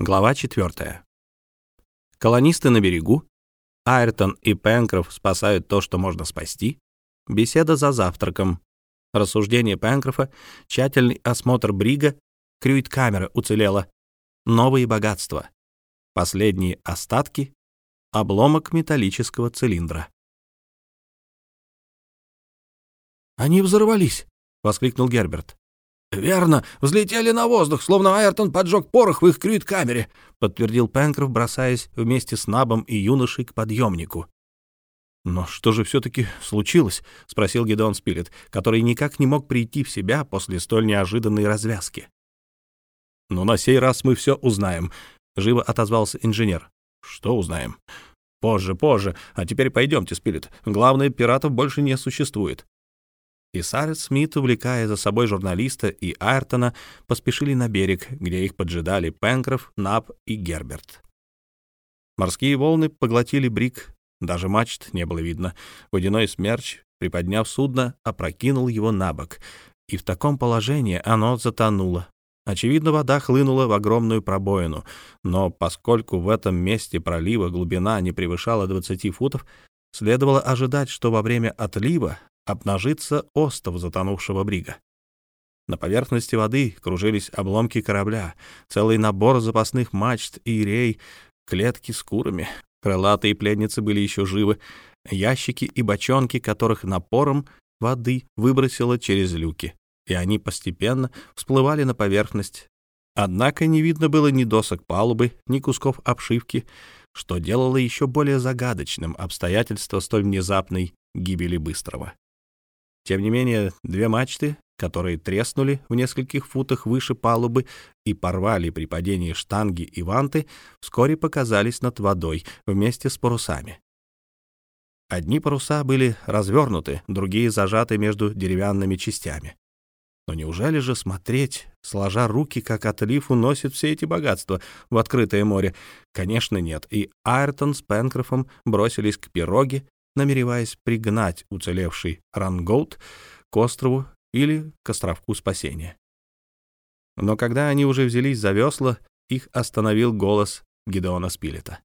Глава 4. Колонисты на берегу. Айртон и Пенкроф спасают то, что можно спасти. Беседа за завтраком. Рассуждение Пенкрофа. Тщательный осмотр брига. Крюит-камера уцелела. Новые богатства. Последние остатки. Обломок металлического цилиндра. «Они взорвались!» — воскликнул Герберт. «Верно, взлетели на воздух, словно Айртон поджег порох в их крюит-камере», — подтвердил Пенкроф, бросаясь вместе с Набом и юношей к подъемнику. «Но что же все-таки случилось?» — спросил Гедеон Спилет, который никак не мог прийти в себя после столь неожиданной развязки. «Ну, на сей раз мы все узнаем», — живо отозвался инженер. «Что узнаем?» «Позже, позже. А теперь пойдемте, Спилет. Главное, пиратов больше не существует и Сарет Смит, увлекая за собой журналиста и Айртона, поспешили на берег, где их поджидали Пенкроф, Наб и Герберт. Морские волны поглотили брик, даже мачт не было видно. Водяной смерч, приподняв судно, опрокинул его на бок, и в таком положении оно затонуло. Очевидно, вода хлынула в огромную пробоину, но поскольку в этом месте пролива глубина не превышала 20 футов, следовало ожидать, что во время отлива обнажится остов затонувшего брига. На поверхности воды кружились обломки корабля, целый набор запасных мачт и рей, клетки с курами. Крылатые пленницы были еще живы, ящики и бочонки, которых напором воды выбросило через люки, и они постепенно всплывали на поверхность. Однако не видно было ни досок палубы, ни кусков обшивки, что делало еще более загадочным обстоятельство столь внезапной гибели Быстрого. Тем не менее, две мачты, которые треснули в нескольких футах выше палубы и порвали при падении штанги и ванты, вскоре показались над водой вместе с парусами. Одни паруса были развернуты, другие зажаты между деревянными частями. Но неужели же смотреть, сложа руки, как отлив уносит все эти богатства в открытое море? Конечно, нет, и Айртон с Пенкрофом бросились к пироге, намереваясь пригнать уцелевший рангоут к острову или к островку спасения. Но когда они уже взялись за весла, их остановил голос Гидеона Спилета.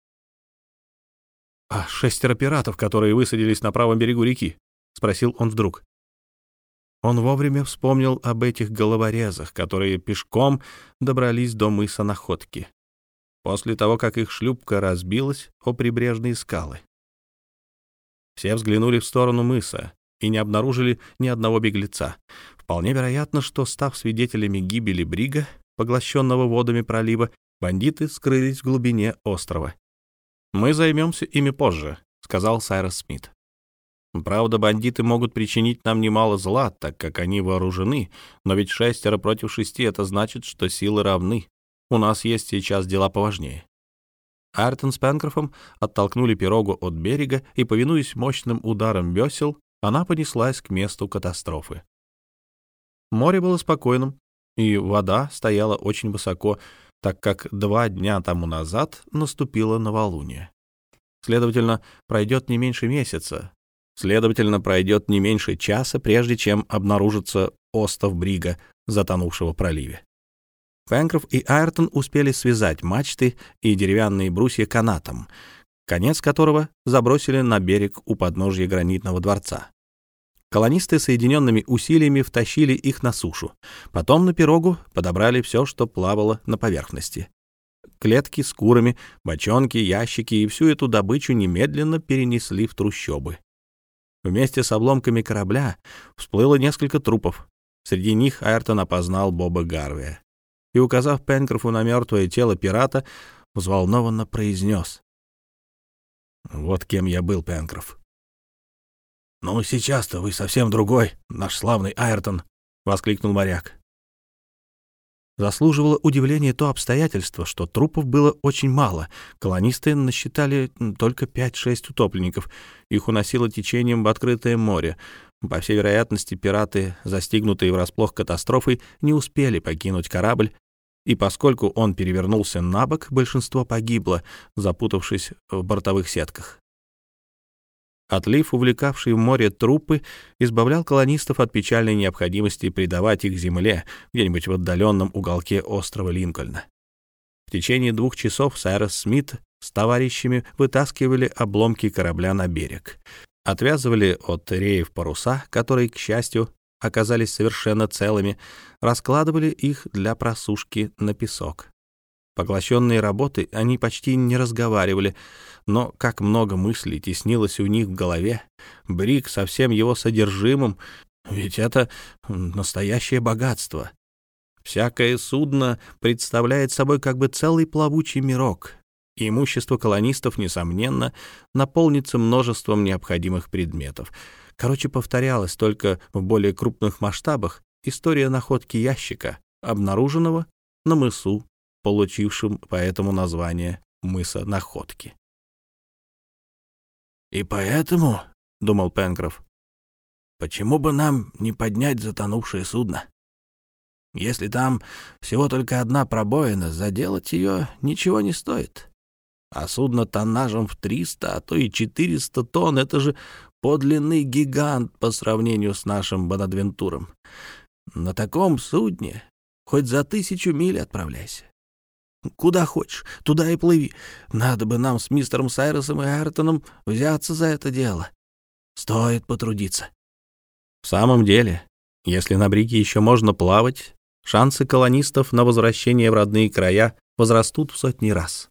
«А шестеро пиратов, которые высадились на правом берегу реки?» — спросил он вдруг. Он вовремя вспомнил об этих головорезах, которые пешком добрались до мыса Находки, после того, как их шлюпка разбилась о прибрежные скалы. Все взглянули в сторону мыса и не обнаружили ни одного беглеца. Вполне вероятно, что, став свидетелями гибели Брига, поглощенного водами пролива, бандиты скрылись в глубине острова. «Мы займемся ими позже», — сказал Сайрос Смит. «Правда, бандиты могут причинить нам немало зла, так как они вооружены, но ведь шестеро против шести — это значит, что силы равны. У нас есть сейчас дела поважнее». Артон с Пенкрофом оттолкнули пирогу от берега, и, повинуясь мощным ударом весел, она понеслась к месту катастрофы. Море было спокойным, и вода стояла очень высоко, так как два дня тому назад наступило новолуние. Следовательно, пройдет не меньше месяца, следовательно, пройдет не меньше часа, прежде чем обнаружится остов Брига, затонувшего в проливе. Пенкроф и Айртон успели связать мачты и деревянные брусья канатом, конец которого забросили на берег у подножья гранитного дворца. Колонисты соединенными усилиями втащили их на сушу. Потом на пирогу подобрали все, что плавало на поверхности. Клетки с курами, бочонки, ящики и всю эту добычу немедленно перенесли в трущобы. Вместе с обломками корабля всплыло несколько трупов. Среди них Айртон опознал Боба Гарвия и, указав Пенкрофу на мертвое тело пирата, взволнованно произнес. «Вот кем я был, Пенкроф». «Ну, сейчас-то вы совсем другой, наш славный Айртон», — воскликнул моряк. Заслуживало удивления то обстоятельство, что трупов было очень мало. Колонисты насчитали только 5-6 утопленников. Их уносило течением в открытое море. По всей вероятности, пираты, застигнутые врасплох катастрофой, не успели покинуть корабль и поскольку он перевернулся на бок, большинство погибло, запутавшись в бортовых сетках. Отлив, увлекавший в море трупы, избавлял колонистов от печальной необходимости предавать их земле где-нибудь в отдаленном уголке острова Линкольна. В течение двух часов Сайрос Смит с товарищами вытаскивали обломки корабля на берег, отвязывали от реев паруса, которые, к счастью, оказались совершенно целыми, раскладывали их для просушки на песок. Поглощенные работы, они почти не разговаривали, но как много мыслей теснилось у них в голове. Брик со всем его содержимым, ведь это настоящее богатство. Всякое судно представляет собой как бы целый плавучий мирок, и имущество колонистов, несомненно, наполнится множеством необходимых предметов. Короче, повторялась только в более крупных масштабах история находки ящика, обнаруженного на мысу, получившем поэтому название мыса находки. «И поэтому, — думал Пенкроф, — почему бы нам не поднять затонувшее судно? Если там всего только одна пробоина, заделать ее ничего не стоит. А судно тоннажем в 300, а то и 400 тонн — это же подлинный гигант по сравнению с нашим Бонадвентуром. На таком судне хоть за тысячу миль отправляйся. Куда хочешь, туда и плыви. Надо бы нам с мистером Сайросом и Айртоном взяться за это дело. Стоит потрудиться. В самом деле, если на бриге еще можно плавать, шансы колонистов на возвращение в родные края возрастут в сотни раз.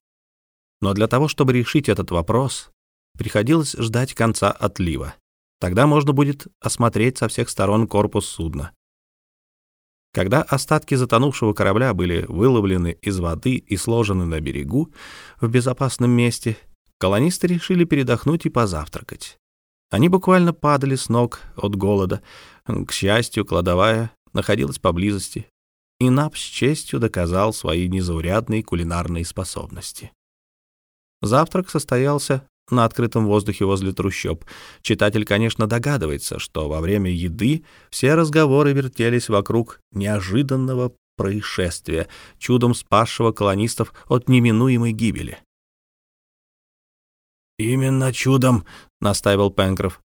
Но для того, чтобы решить этот вопрос, приходилось ждать конца отлива. Тогда можно будет осмотреть со всех сторон корпус судна. Когда остатки затонувшего корабля были выловлены из воды и сложены на берегу в безопасном месте, колонисты решили передохнуть и позавтракать. Они буквально падали с ног от голода. К счастью, кладовая находилась поблизости, и Нап с честью доказал свои незаурядные кулинарные способности. Завтрак состоялся на открытом воздухе возле трущоб. Читатель, конечно, догадывается, что во время еды все разговоры вертелись вокруг неожиданного происшествия, чудом спасшего колонистов от неминуемой гибели. «Именно чудом», — настаивал Пенкроф.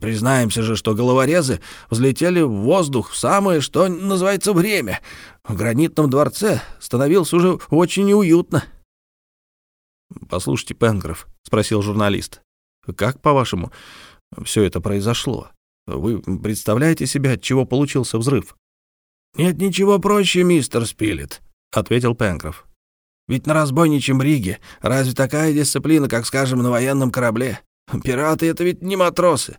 «Признаемся же, что головорезы взлетели в воздух в самое, что называется, время. В гранитном дворце становилось уже очень неуютно». «Послушайте, Пенгров», — спросил журналист, — «как, по-вашему, все это произошло? Вы представляете себе, от чего получился взрыв?» «Нет ничего проще, мистер Спилет», — ответил Пенкроф. «Ведь на разбойничьем риге разве такая дисциплина, как, скажем, на военном корабле? Пираты — это ведь не матросы.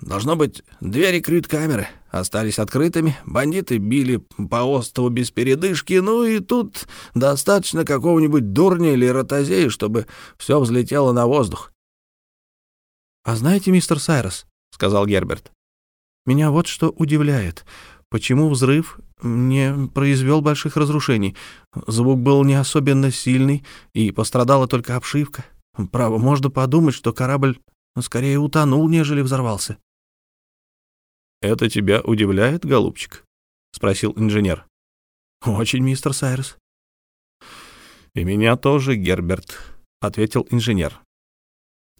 Должно быть, двери крют-камеры остались открытыми, бандиты били по острову без передышки, ну и тут достаточно какого-нибудь дурня или ротозея, чтобы все взлетело на воздух. — А знаете, мистер Сайрос, — сказал Герберт, — меня вот что удивляет. Почему взрыв не произвел больших разрушений? Звук был не особенно сильный, и пострадала только обшивка. Право, можно подумать, что корабль скорее утонул, нежели взорвался. «Это тебя удивляет, голубчик?» — спросил инженер. «Очень, мистер Сайрес». «И меня тоже, Герберт», — ответил инженер.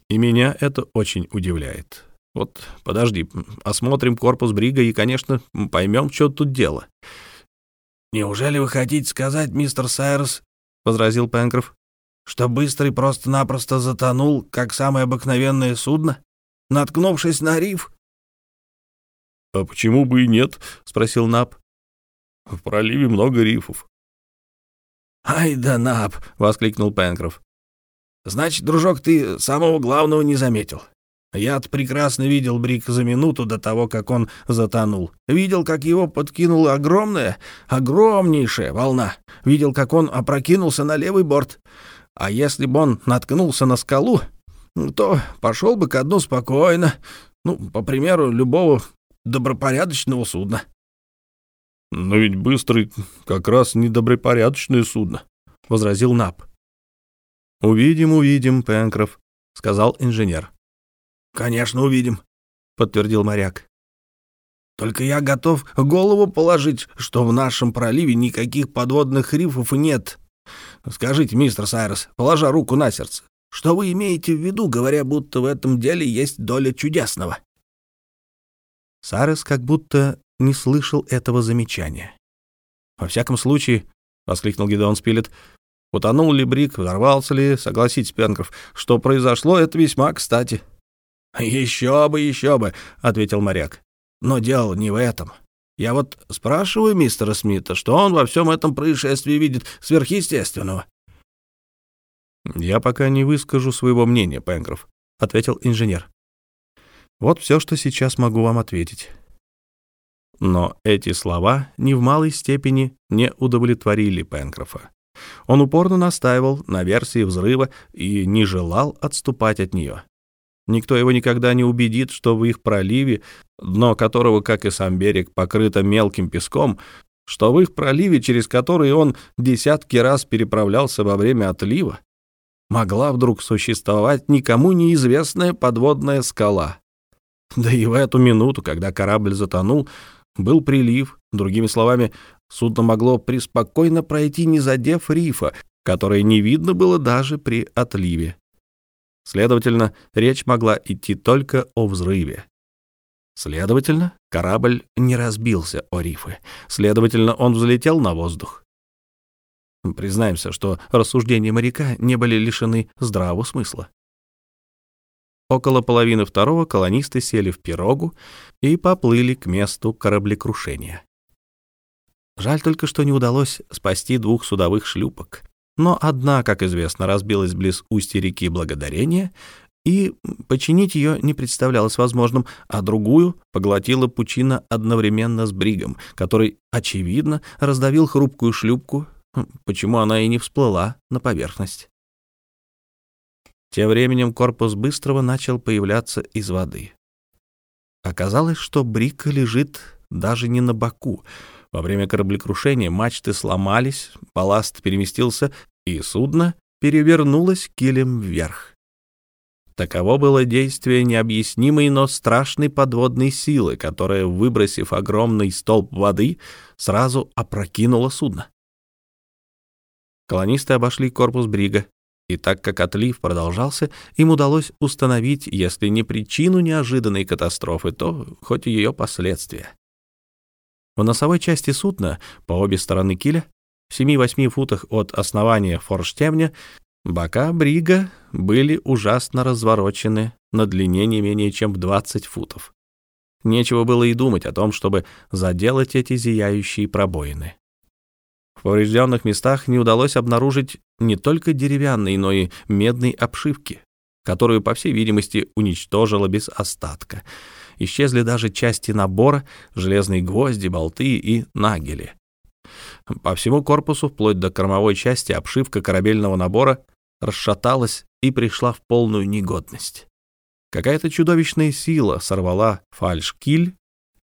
«И меня это очень удивляет. Вот, подожди, осмотрим корпус Брига и, конечно, поймем, что тут дело». «Неужели вы хотите сказать, мистер Сайрес, — возразил Пенкроф, — что Быстрый просто-напросто затонул, как самое обыкновенное судно, наткнувшись на риф?» «А почему бы и нет?» — спросил Нап. «В проливе много рифов». «Ай да Нап!» — воскликнул Пенкроф. «Значит, дружок, ты самого главного не заметил. Я-то прекрасно видел Брик за минуту до того, как он затонул. Видел, как его подкинула огромная, огромнейшая волна. Видел, как он опрокинулся на левый борт. А если бы он наткнулся на скалу, то пошел бы ко дну спокойно, ну, по примеру любого добропорядочного судна. — Но ведь быстрый как раз недобропорядочное судно, — возразил Нап. — Увидим, увидим, Пенкроф, — сказал инженер. — Конечно, увидим, — подтвердил моряк. Только я готов голову положить, что в нашем проливе никаких подводных рифов нет. Скажите, мистер Сайрос, положа руку на сердце, что вы имеете в виду, говоря, будто в этом деле есть доля чудесного? Сарес как будто не слышал этого замечания. «Во всяком случае», — воскликнул Гидеон Спилет, — Утонул ли Брик, взорвался ли, согласитесь, Пенкроф, что произошло, это весьма кстати. «Еще бы, еще бы», — ответил моряк. «Но дело не в этом. Я вот спрашиваю мистера Смита, что он во всем этом происшествии видит сверхъестественного». «Я пока не выскажу своего мнения, Пенкроф», — ответил инженер. «Вот все, что сейчас могу вам ответить». Но эти слова ни в малой степени не удовлетворили Пенкрофа. Он упорно настаивал на версии взрыва и не желал отступать от нее. Никто его никогда не убедит, что в их проливе, дно которого, как и сам берег, покрыто мелким песком, что в их проливе, через который он десятки раз переправлялся во время отлива, могла вдруг существовать никому неизвестная подводная скала. Да и в эту минуту, когда корабль затонул, был прилив, другими словами, судно могло преспокойно пройти, не задев рифа, который не видно было даже при отливе. Следовательно, речь могла идти только о взрыве. Следовательно, корабль не разбился о рифы. Следовательно, он взлетел на воздух. Признаемся, что рассуждения моряка не были лишены здравого смысла. Около половины второго колонисты сели в пирогу и поплыли к месту кораблекрушения. Жаль только, что не удалось спасти двух судовых шлюпок. Но одна, как известно, разбилась близ устья реки Благодарения, и починить ее не представлялось возможным, а другую поглотила пучина одновременно с бригом, который, очевидно, раздавил хрупкую шлюпку, почему она и не всплыла на поверхность. Тем временем корпус Быстрого начал появляться из воды. Оказалось, что Брика лежит даже не на боку. Во время кораблекрушения мачты сломались, балласт переместился, и судно перевернулось килем вверх. Таково было действие необъяснимой, но страшной подводной силы, которая, выбросив огромный столб воды, сразу опрокинула судно. Колонисты обошли корпус брига, и так как отлив продолжался, им удалось установить, если не причину неожиданной катастрофы, то хоть ее последствия. В носовой части судна, по обе стороны киля, в 7-8 футах от основания форштевня, бока брига были ужасно разворочены на длине не менее чем в 20 футов. Нечего было и думать о том, чтобы заделать эти зияющие пробоины. В поврежденных местах не удалось обнаружить не только деревянной, но и медной обшивки, которую, по всей видимости, уничтожила без остатка. Исчезли даже части набора, железные гвозди, болты и нагели. По всему корпусу, вплоть до кормовой части, обшивка корабельного набора расшаталась и пришла в полную негодность. Какая-то чудовищная сила сорвала фальш-киль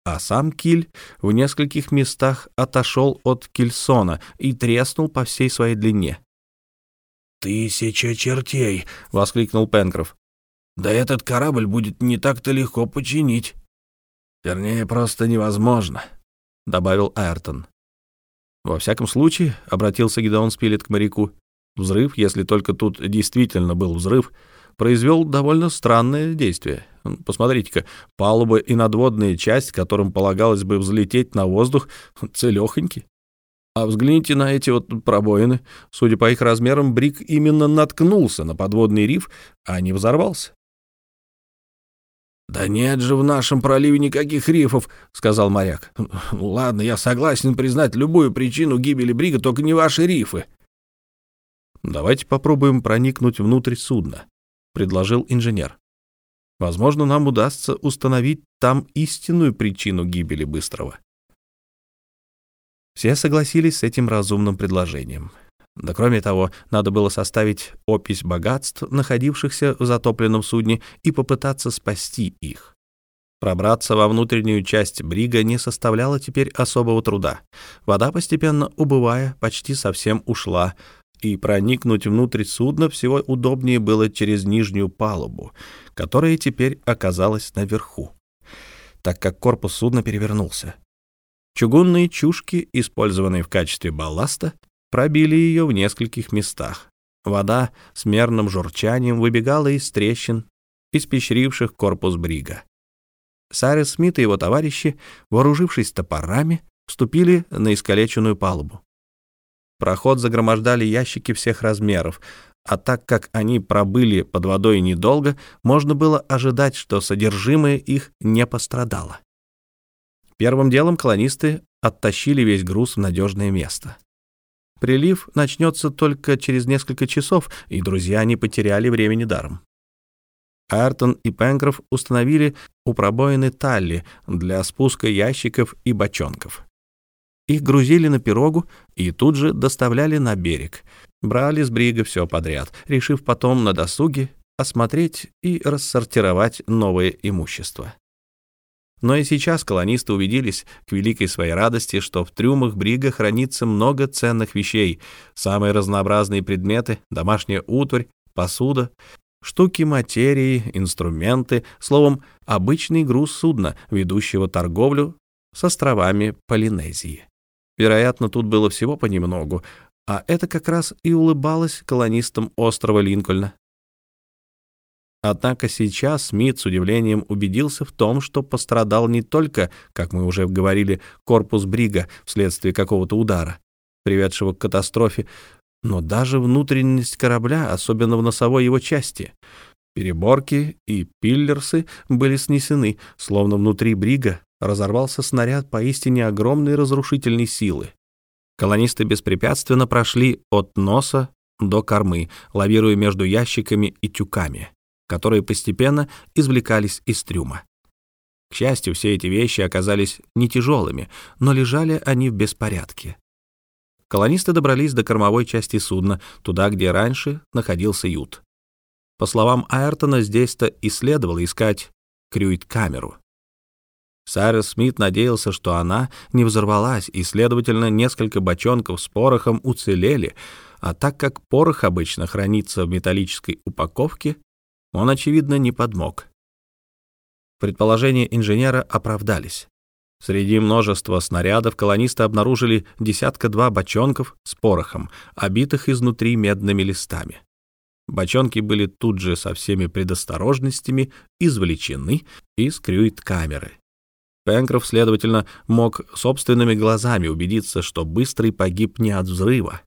а сам киль в нескольких местах отошел от кильсона и треснул по всей своей длине. «Тысяча чертей!» — воскликнул Пенкроф. «Да этот корабль будет не так-то легко починить. Вернее, просто невозможно», — добавил Айртон. «Во всяком случае», — обратился Гидеон Спилет к моряку, — «взрыв, если только тут действительно был взрыв, произвел довольно странное действие. Посмотрите-ка, палуба и надводная часть, которым полагалось бы взлететь на воздух, целехоньки. А взгляните на эти вот пробоины. Судя по их размерам, Брик именно наткнулся на подводный риф, а не взорвался. «Да нет же в нашем проливе никаких рифов», — сказал моряк. «Ну ладно, я согласен признать любую причину гибели Брига, только не ваши рифы». «Давайте попробуем проникнуть внутрь судна», — предложил инженер. Возможно, нам удастся установить там истинную причину гибели Быстрого. Все согласились с этим разумным предложением. Да кроме того, надо было составить опись богатств, находившихся в затопленном судне, и попытаться спасти их. Пробраться во внутреннюю часть брига не составляло теперь особого труда. Вода, постепенно убывая, почти совсем ушла, и проникнуть внутрь судна всего удобнее было через нижнюю палубу, которая теперь оказалась наверху, так как корпус судна перевернулся. Чугунные чушки, использованные в качестве балласта, пробили ее в нескольких местах. Вода с мерным журчанием выбегала из трещин, испещривших корпус брига. Сайрес Смит и его товарищи, вооружившись топорами, вступили на искалеченную палубу. Проход загромождали ящики всех размеров, а так как они пробыли под водой недолго, можно было ожидать, что содержимое их не пострадало. Первым делом колонисты оттащили весь груз в надежное место. Прилив начнется только через несколько часов, и друзья не потеряли времени даром. Айртон и Пенкроф установили у пробоины талли для спуска ящиков и бочонков. Их грузили на пирогу и тут же доставляли на берег. Брали с брига все подряд, решив потом на досуге осмотреть и рассортировать новое имущество. Но и сейчас колонисты убедились, к великой своей радости, что в трюмах брига хранится много ценных вещей, самые разнообразные предметы, домашняя утварь, посуда, штуки материи, инструменты, словом, обычный груз судна, ведущего торговлю с островами Полинезии. Вероятно, тут было всего понемногу, а это как раз и улыбалось колонистам острова Линкольна. Однако сейчас Смит с удивлением убедился в том, что пострадал не только, как мы уже говорили, корпус Брига вследствие какого-то удара, приведшего к катастрофе, но даже внутренность корабля, особенно в носовой его части. Переборки и пиллерсы были снесены, словно внутри Брига разорвался снаряд поистине огромной разрушительной силы. Колонисты беспрепятственно прошли от носа до кормы, лавируя между ящиками и тюками которые постепенно извлекались из трюма. К счастью, все эти вещи оказались не тяжелыми, но лежали они в беспорядке. Колонисты добрались до кормовой части судна, туда, где раньше находился ют. По словам Айртона, здесь-то и следовало искать крюит-камеру. Сайрес Смит надеялся, что она не взорвалась, и, следовательно, несколько бочонков с порохом уцелели, а так как порох обычно хранится в металлической упаковке, он, очевидно, не подмог. Предположения инженера оправдались. Среди множества снарядов колонисты обнаружили десятка-два бочонков с порохом, обитых изнутри медными листами. Бочонки были тут же со всеми предосторожностями извлечены из крюит-камеры. Пенкроф, следовательно, мог собственными глазами убедиться, что Быстрый погиб не от взрыва,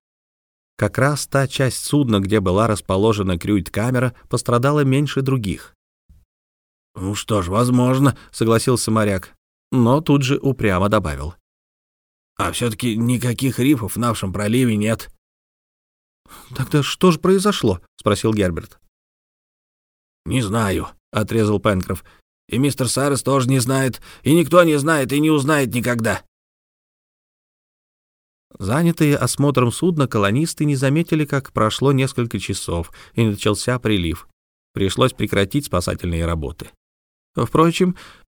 как раз та часть судна, где была расположена крюйт-камера, пострадала меньше других. «Ну что ж, возможно», — согласился моряк, но тут же упрямо добавил. «А все-таки никаких рифов в нашем проливе нет». «Тогда что же произошло?» — спросил Герберт. «Не знаю», — отрезал Пенкроф. «И мистер Сайрес тоже не знает, и никто не знает и не узнает никогда». Занятые осмотром судна, колонисты не заметили, как прошло несколько часов, и начался прилив. Пришлось прекратить спасательные работы. Впрочем,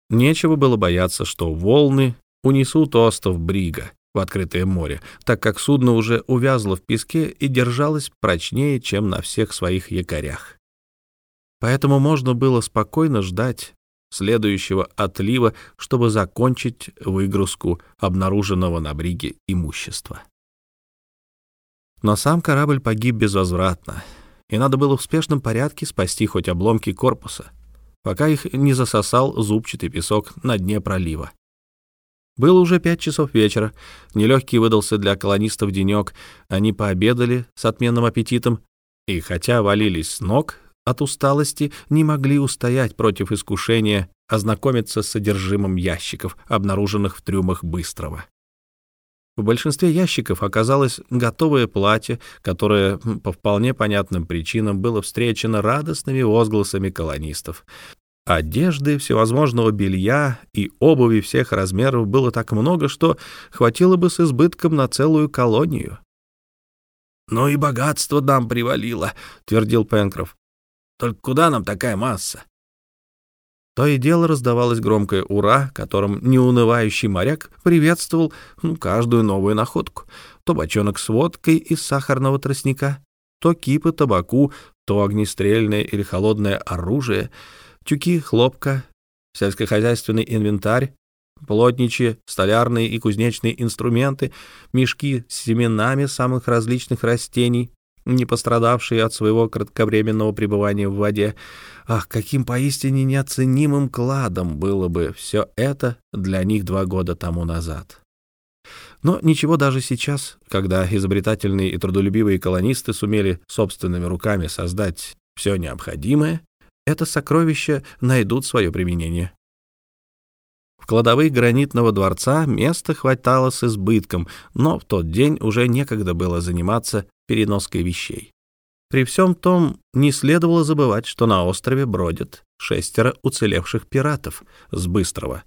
нечего было бояться, что волны унесут остров Брига в открытое море, так как судно уже увязло в песке и держалось прочнее, чем на всех своих якорях. Поэтому можно было спокойно ждать следующего отлива, чтобы закончить выгрузку обнаруженного на бриге имущества. Но сам корабль погиб безвозвратно, и надо было в спешном порядке спасти хоть обломки корпуса, пока их не засосал зубчатый песок на дне пролива. Было уже пять часов вечера, нелегкий выдался для колонистов денек, они пообедали с отменным аппетитом, и хотя валились с ног, от усталости не могли устоять против искушения ознакомиться с содержимым ящиков, обнаруженных в трюмах Быстрого. В большинстве ящиков оказалось готовое платье, которое по вполне понятным причинам было встречено радостными возгласами колонистов. Одежды, всевозможного белья и обуви всех размеров было так много, что хватило бы с избытком на целую колонию. «Ну и богатство нам привалило», — твердил Пенкроф. Только куда нам такая масса? То и дело раздавалось громкое «Ура!», которым неунывающий моряк приветствовал ну, каждую новую находку. То бочонок с водкой из сахарного тростника, то кипы табаку, то огнестрельное или холодное оружие, тюки хлопка, сельскохозяйственный инвентарь, плотничьи, столярные и кузнечные инструменты, мешки с семенами самых различных растений, не пострадавшие от своего кратковременного пребывания в воде. Ах, каким поистине неоценимым кладом было бы все это для них два года тому назад. Но ничего даже сейчас, когда изобретательные и трудолюбивые колонисты сумели собственными руками создать все необходимое, это сокровища найдут свое применение. Кладовых гранитного дворца места хватало с избытком, но в тот день уже некогда было заниматься переноской вещей. При всем том, не следовало забывать, что на острове бродят шестеро уцелевших пиратов с Быстрого,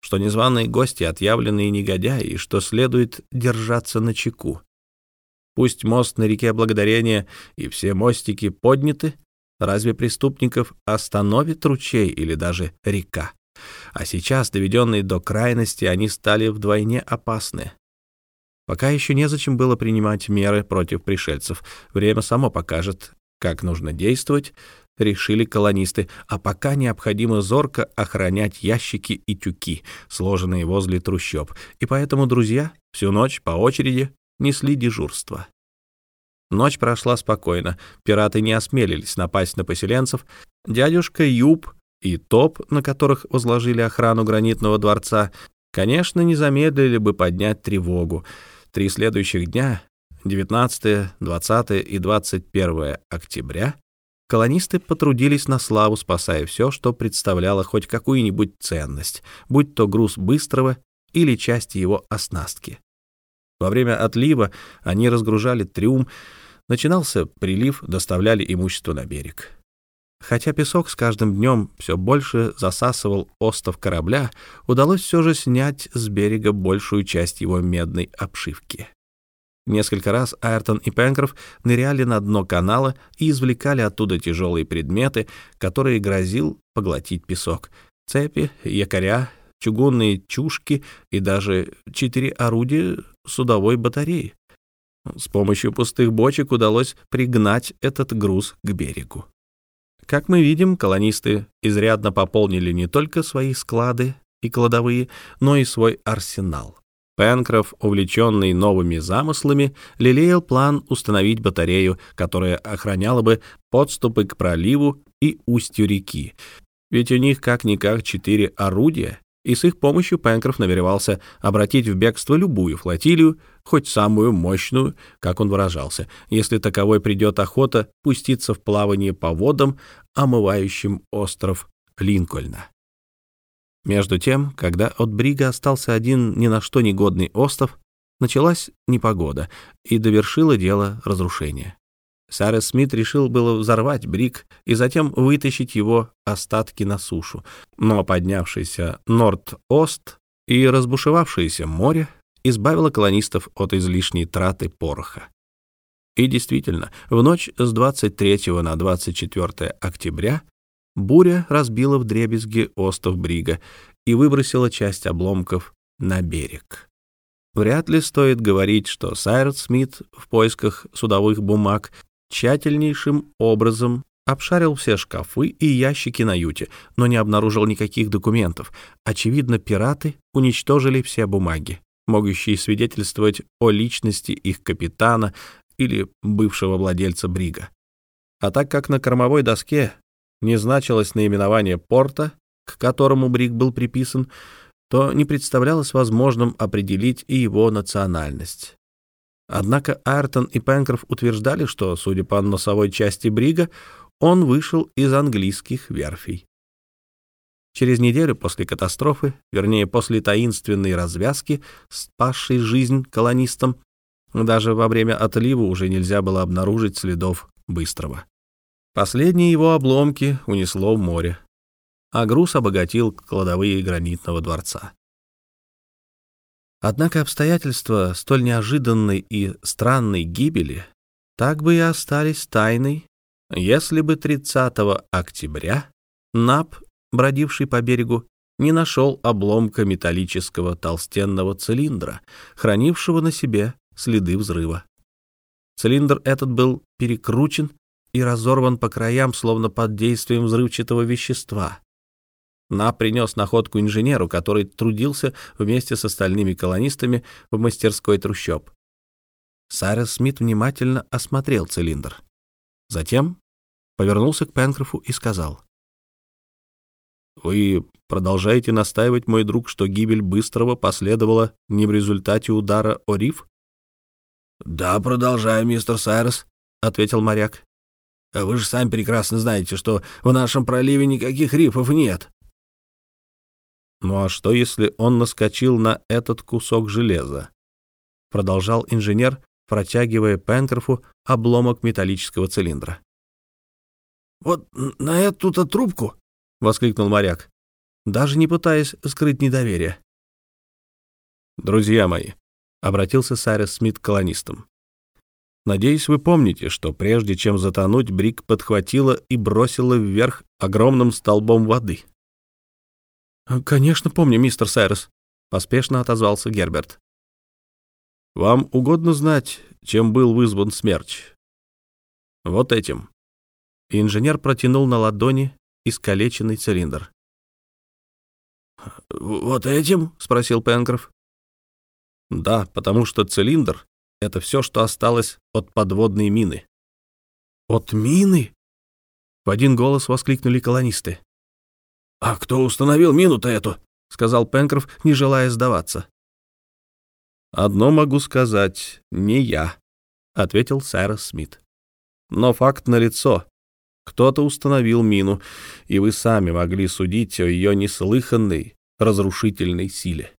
что незваные гости — отъявленные негодяи, и что следует держаться на чеку. Пусть мост на реке Благодарения и все мостики подняты, разве преступников остановит ручей или даже река? А сейчас, доведенные до крайности, они стали вдвойне опасны. Пока еще незачем было принимать меры против пришельцев. Время само покажет, как нужно действовать, решили колонисты, а пока необходимо зорко охранять ящики и тюки, сложенные возле трущоб, и поэтому друзья всю ночь по очереди несли дежурство. Ночь прошла спокойно, пираты не осмелились напасть на поселенцев, дядюшка Юб и Топ, на которых возложили охрану гранитного дворца, конечно, не замедлили бы поднять тревогу. Три следующих дня, 19, 20 и 21 октября, колонисты потрудились на славу, спасая все, что представляло хоть какую-нибудь ценность, будь то груз быстрого или части его оснастки. Во время отлива они разгружали трюм, начинался прилив, доставляли имущество на берег. Хотя песок с каждым днем все больше засасывал остов корабля, удалось все же снять с берега большую часть его медной обшивки. Несколько раз Айртон и Пенкроф ныряли на дно канала и извлекали оттуда тяжелые предметы, которые грозил поглотить песок. Цепи, якоря, чугунные чушки и даже четыре орудия судовой батареи. С помощью пустых бочек удалось пригнать этот груз к берегу. Как мы видим, колонисты изрядно пополнили не только свои склады и кладовые, но и свой арсенал. Пенкроф, увлеченный новыми замыслами, лелеял план установить батарею, которая охраняла бы подступы к проливу и устью реки. Ведь у них как-никак четыре орудия, и с их помощью Пенкроф намеревался обратить в бегство любую флотилию, хоть самую мощную, как он выражался, если таковой придет охота пуститься в плавание по водам, омывающим остров Линкольна. Между тем, когда от Брига остался один ни на что негодный остров, началась непогода и довершила дело разрушения. Сарес Смит решил было взорвать Бриг и затем вытащить его остатки на сушу, но поднявшийся Норд-Ост и разбушевавшееся море избавило колонистов от излишней траты пороха. И действительно, в ночь с 23 на 24 октября Буря разбила вдребезги остов Брига и выбросила часть обломков на берег. Вряд ли стоит говорить, что Сайрот Смит в поисках судовых бумаг тщательнейшим образом обшарил все шкафы и ящики на юте, но не обнаружил никаких документов. Очевидно, пираты уничтожили все бумаги, могущие свидетельствовать о личности их капитана или бывшего владельца брига. А так как на кормовой доске не значилось наименование порта, к которому Брик был приписан, то не представлялось возможным определить и его национальность. Однако Айртон и Пенкроф утверждали, что, судя по носовой части Брига, он вышел из английских верфей. Через неделю после катастрофы, вернее, после таинственной развязки, спасшей жизнь колонистам, даже во время отлива уже нельзя было обнаружить следов Быстрого. Последние его обломки унесло в море, а груз обогатил кладовые гранитного дворца. Однако обстоятельства столь неожиданной и странной гибели так бы и остались тайной, если бы 30 октября Нап, бродивший по берегу, не нашел обломка металлического толстенного цилиндра, хранившего на себе следы взрыва. Цилиндр этот был перекручен и разорван по краям, словно под действием взрывчатого вещества. На принес находку инженеру, который трудился вместе с остальными колонистами в мастерской трущоб. Сайрес Смит внимательно осмотрел цилиндр. Затем повернулся к Пенкрофу и сказал. Вы продолжаете настаивать, мой друг, что гибель Быстрого последовала не в результате удара о риф? Да, продолжаю, мистер Сайрос, ответил моряк. Вы же сами прекрасно знаете, что в нашем проливе никаких рифов нет. Ну а что, если он наскочил на этот кусок железа? Продолжал инженер, протягивая Пенкрофу обломок металлического цилиндра. «Вот на эту-то трубку!» — воскликнул моряк, даже не пытаясь скрыть недоверие. «Друзья мои», — обратился Сайрес Смит к колонистам, «надеюсь, вы помните, что прежде чем затонуть, Брик подхватила и бросила вверх огромным столбом воды». «Конечно помню, мистер Сайрес», — поспешно отозвался Герберт. «Вам угодно знать, чем был вызван смерч?» «Вот этим». Инженер протянул на ладони искалеченный цилиндр. «Вот этим?» — спросил Пенкроф. «Да, потому что цилиндр — это все, что осталось от подводной мины». «От мины?» — в один голос воскликнули колонисты. «А кто установил мину-то эту?» — сказал Пенкроф, не желая сдаваться. «Одно могу сказать, не я», — ответил Сайрос Смит. «Но факт налицо. Кто-то установил мину, и вы сами могли судить о ее неслыханной разрушительной силе».